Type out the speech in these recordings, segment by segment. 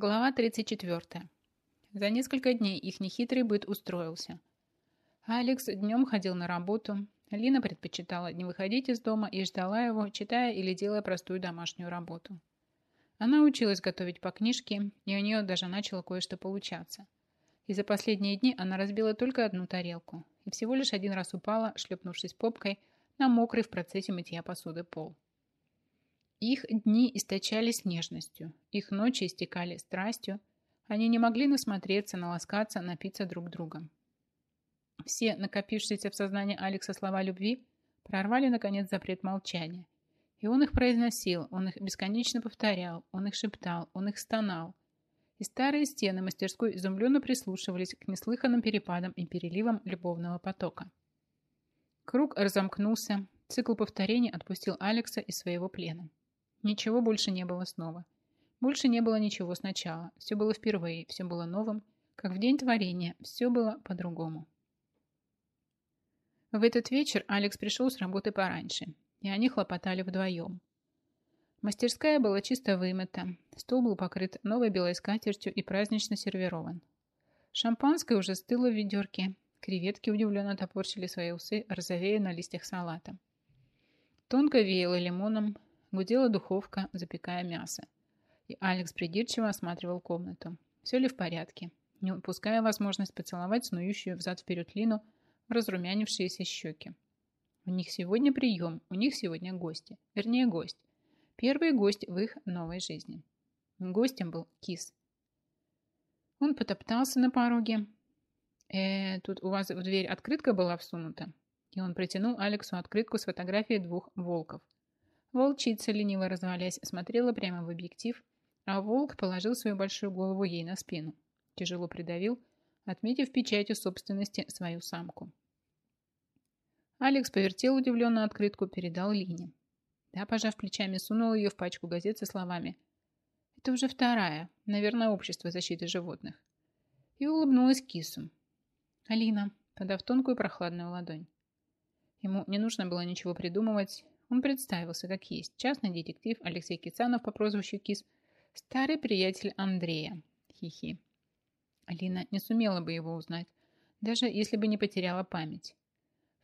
Глава 34. За несколько дней их нехитрый быт устроился. Алекс днем ходил на работу, Лина предпочитала не выходить из дома и ждала его, читая или делая простую домашнюю работу. Она училась готовить по книжке, и у нее даже начало кое-что получаться. И за последние дни она разбила только одну тарелку и всего лишь один раз упала, шлепнувшись попкой, на мокрый в процессе мытья посуды пол. Их дни источались нежностью, их ночи истекали страстью, они не могли насмотреться, наласкаться, напиться друг другом. Все накопившиеся в сознании Алекса слова любви прорвали, наконец, запрет молчания. И он их произносил, он их бесконечно повторял, он их шептал, он их стонал. И старые стены мастерской изумленно прислушивались к неслыханным перепадам и переливам любовного потока. Круг разомкнулся, цикл повторений отпустил Алекса из своего плена. Ничего больше не было снова. Больше не было ничего сначала. Все было впервые, все было новым, как в день творения, все было по-другому. В этот вечер Алекс пришел с работы пораньше, и они хлопотали вдвоем. Мастерская была чисто вымыта, стол был покрыт новой белой скатертью и празднично сервирован. Шампанское уже стыло в ведерке, креветки удивленно топорщили свои усы, розовея на листьях салата. Тонко веяло лимоном, Гудела духовка, запекая мясо. И Алекс придирчиво осматривал комнату. Все ли в порядке, не упуская возможность поцеловать снующую взад-вперед Лину в разрумянившиеся щеки. У них сегодня прием, у них сегодня гости. Вернее, гость. Первый гость в их новой жизни. Гостем был Кис. Он потоптался на пороге. «Э, тут у вас в дверь открытка была всунута?» И он протянул Алексу открытку с фотографией двух волков – Волчица, лениво развалясь, смотрела прямо в объектив, а волк положил свою большую голову ей на спину. Тяжело придавил, отметив печатью собственности свою самку. Алекс повертел удивленно открытку, передал Лине. Да, пожав плечами, сунул ее в пачку газет со словами «Это уже вторая, наверное, общество защиты животных». И улыбнулась кису. «Алина», подав тонкую прохладную ладонь. Ему не нужно было ничего придумывать, он представился как есть. Частный детектив Алексей Кицанов по прозвищу Кис. Старый приятель Андрея. Хихи. Алина не сумела бы его узнать, даже если бы не потеряла память.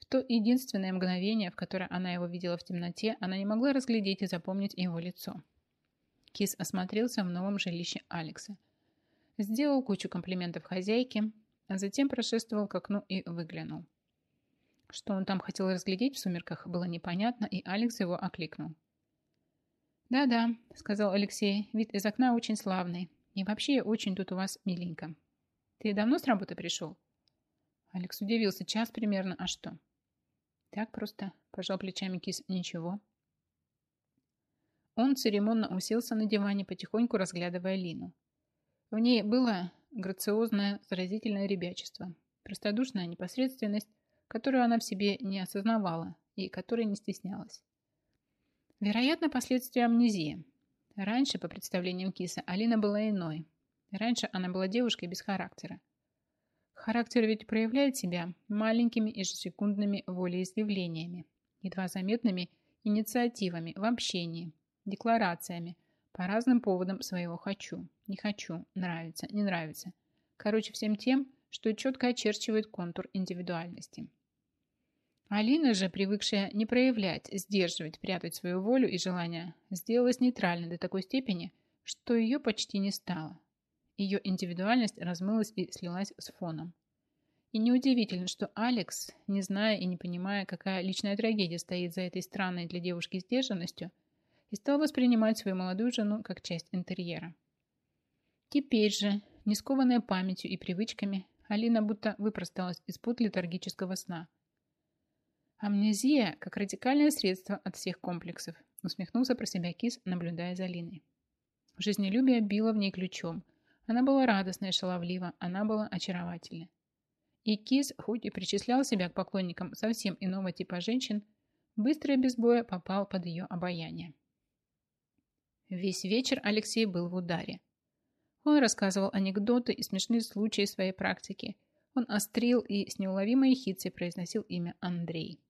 В то единственное мгновение, в которое она его видела в темноте, она не могла разглядеть и запомнить его лицо. Кис осмотрелся в новом жилище Алекса. Сделал кучу комплиментов хозяйке, а затем прошествовал к окну и выглянул. Что он там хотел разглядеть в сумерках, было непонятно, и Алекс его окликнул. «Да-да», — сказал Алексей, — «вид из окна очень славный. И вообще очень тут у вас миленько. Ты давно с работы пришел?» Алекс удивился. «Час примерно, а что?» «Так просто», — пожал плечами кис, — «ничего». Он церемонно уселся на диване, потихоньку разглядывая Лину. В ней было грациозное, заразительное ребячество, простодушная непосредственность, которую она в себе не осознавала и которой не стеснялась. Вероятно, последствия амнезии. Раньше, по представлениям Киса, Алина была иной. Раньше она была девушкой без характера. Характер ведь проявляет себя маленькими ежесекундными волеизъявлениями, едва заметными инициативами в общении, декларациями, по разным поводам своего «хочу», «не хочу», «нравится», «не нравится». Короче, всем тем, что четко очерчивает контур индивидуальности. Алина же, привыкшая не проявлять, сдерживать, прятать свою волю и желания, сделалась нейтральной до такой степени, что ее почти не стало. Ее индивидуальность размылась и слилась с фоном. И неудивительно, что Алекс, не зная и не понимая, какая личная трагедия стоит за этой странной для девушки сдержанностью, и стал воспринимать свою молодую жену как часть интерьера. Теперь же, не скованная памятью и привычками, Алина будто выпросталась из пут летаргического сна. Амнезия как радикальное средство от всех комплексов, усмехнулся про себя Кис, наблюдая за Алиной. Жизнелюбие било в ней ключом. Она была радостна и шаловлива, она была очаровательна. И Кис, хоть и причислял себя к поклонникам совсем иного типа женщин, быстро и без боя попал под ее обаяние. Весь вечер Алексей был в ударе. Он рассказывал анекдоты и смешные случаи своей практики. Он острил и с неуловимой хицей произносил имя Андрей.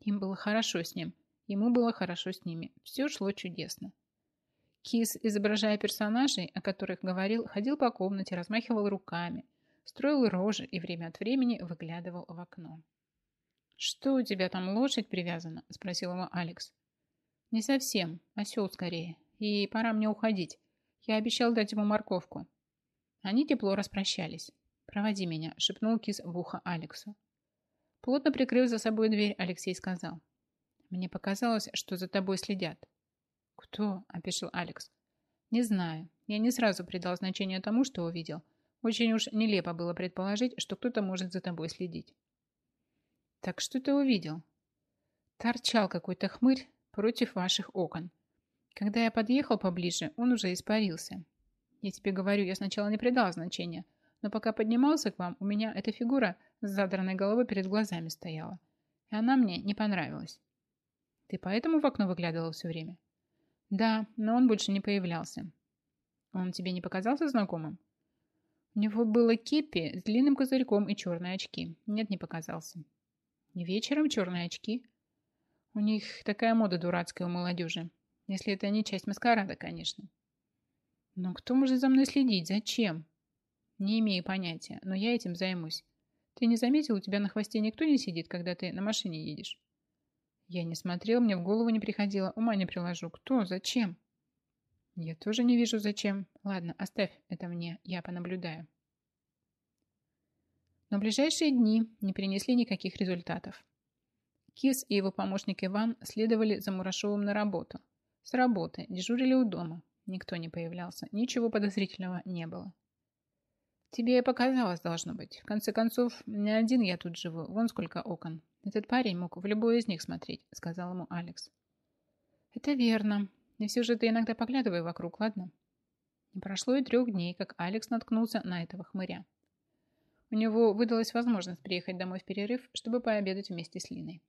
Им было хорошо с ним. Ему было хорошо с ними. Все шло чудесно. Кис, изображая персонажей, о которых говорил, ходил по комнате, размахивал руками, строил рожи и время от времени выглядывал в окно. «Что у тебя там, лошадь привязана?» – спросил его Алекс. «Не совсем. Осел скорее. И пора мне уходить. Я обещал дать ему морковку». Они тепло распрощались. «Проводи меня», – шепнул кис в ухо Алексу. Плотно прикрыв за собой дверь, Алексей сказал. «Мне показалось, что за тобой следят». «Кто?» – опешил Алекс. «Не знаю. Я не сразу придал значение тому, что увидел. Очень уж нелепо было предположить, что кто-то может за тобой следить». «Так что ты увидел?» «Торчал какой-то хмырь против ваших окон. Когда я подъехал поближе, он уже испарился. Я тебе говорю, я сначала не придал значения, но пока поднимался к вам, у меня эта фигура с задранной головой перед глазами стояла. И она мне не понравилась. Ты поэтому в окно выглядывал все время? Да, но он больше не появлялся. Он тебе не показался знакомым? У него было кепи с длинным козырьком и черные очки. Нет, не показался. Вечером черные очки. У них такая мода дурацкая у молодежи. Если это не часть маскарада, конечно. Но кто может за мной следить? Зачем? Не имею понятия, но я этим займусь. Ты не заметил, у тебя на хвосте никто не сидит, когда ты на машине едешь? Я не смотрел, мне в голову не приходило, ума не приложу. Кто? Зачем? Я тоже не вижу, зачем. Ладно, оставь это мне, я понаблюдаю. Но ближайшие дни не принесли никаких результатов. Кис и его помощник Иван следовали за Мурашовым на работу. С работы, дежурили у дома. Никто не появлялся, ничего подозрительного не было. Тебе показалось, должно быть. В конце концов, не один я тут живу. Вон сколько окон. Этот парень мог в любой из них смотреть, сказал ему Алекс. Это верно. И все же ты иногда поглядывай вокруг, ладно? Не прошло и трех дней, как Алекс наткнулся на этого хмыря. У него выдалась возможность приехать домой в перерыв, чтобы пообедать вместе с Линой.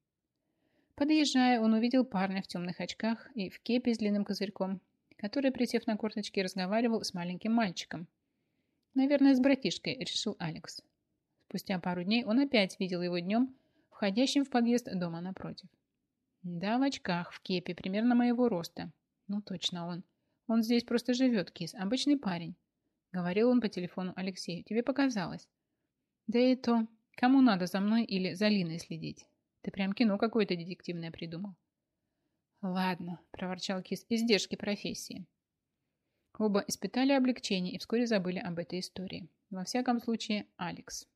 Подъезжая, он увидел парня в темных очках и в кепе с длинным козырьком, который, присев на корточки, разговаривал с маленьким мальчиком – Наверное, с братишкой, решил Алекс. Спустя пару дней он опять видел его днем, входящим в подъезд дома напротив. Да, в очках, в кепе, примерно моего роста. Ну, точно он. Он здесь просто живет, кис, обычный парень. Говорил он по телефону Алексею. Тебе показалось. Да и то, кому надо за мной или за Линой следить? Ты прям кино какое-то детективное придумал. Ладно, проворчал кис, издержки профессии. Оба испытали облегчение и вскоре забыли об этой истории. Во всяком случае, Алекс.